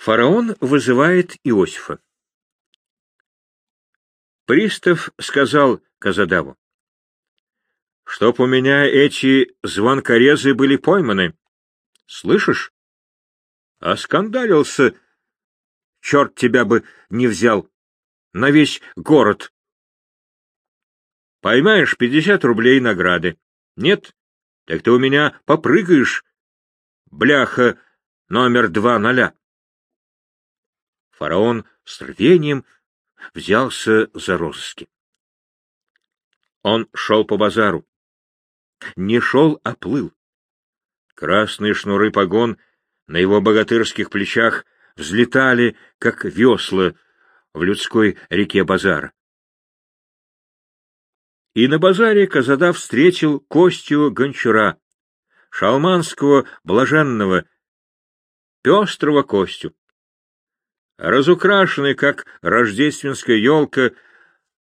Фараон вызывает Иосифа. Пристав сказал Казадаву, чтоб у меня эти звонкорезы были пойманы. Слышишь? Оскандалился, черт тебя бы не взял, на весь город. Поймаешь пятьдесят рублей награды. Нет? Так ты у меня попрыгаешь, бляха номер два ноля. Фараон с рвением взялся за розыски. Он шел по базару. Не шел, а плыл. Красные шнуры погон на его богатырских плечах взлетали, как весла в людской реке базара. И на базаре Казада встретил Костю Гончура, шалманского блаженного, пестрого Костю разукрашенный, как рождественская елка,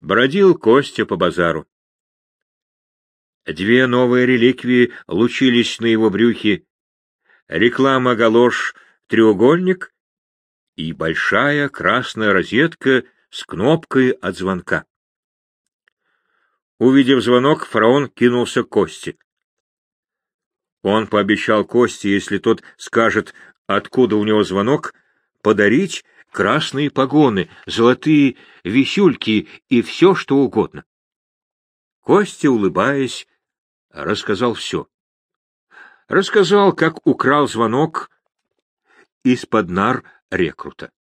бродил Костя по базару. Две новые реликвии лучились на его брюхе. Реклама галош «Треугольник» и большая красная розетка с кнопкой от звонка. Увидев звонок, фараон кинулся к Косте. Он пообещал Косте, если тот скажет, откуда у него звонок, подарить красные погоны, золотые висюльки и все, что угодно. Костя, улыбаясь, рассказал все. Рассказал, как украл звонок из-под нар рекрута.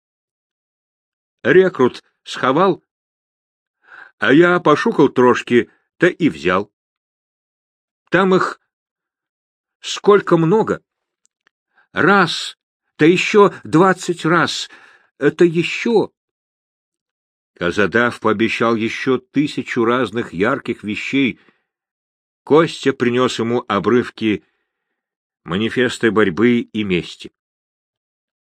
Рекрут сховал, а я пошукал трошки, то и взял. Там их сколько много. Раз, да еще двадцать раз — это еще... Казадав пообещал еще тысячу разных ярких вещей. Костя принес ему обрывки манифеста борьбы и мести.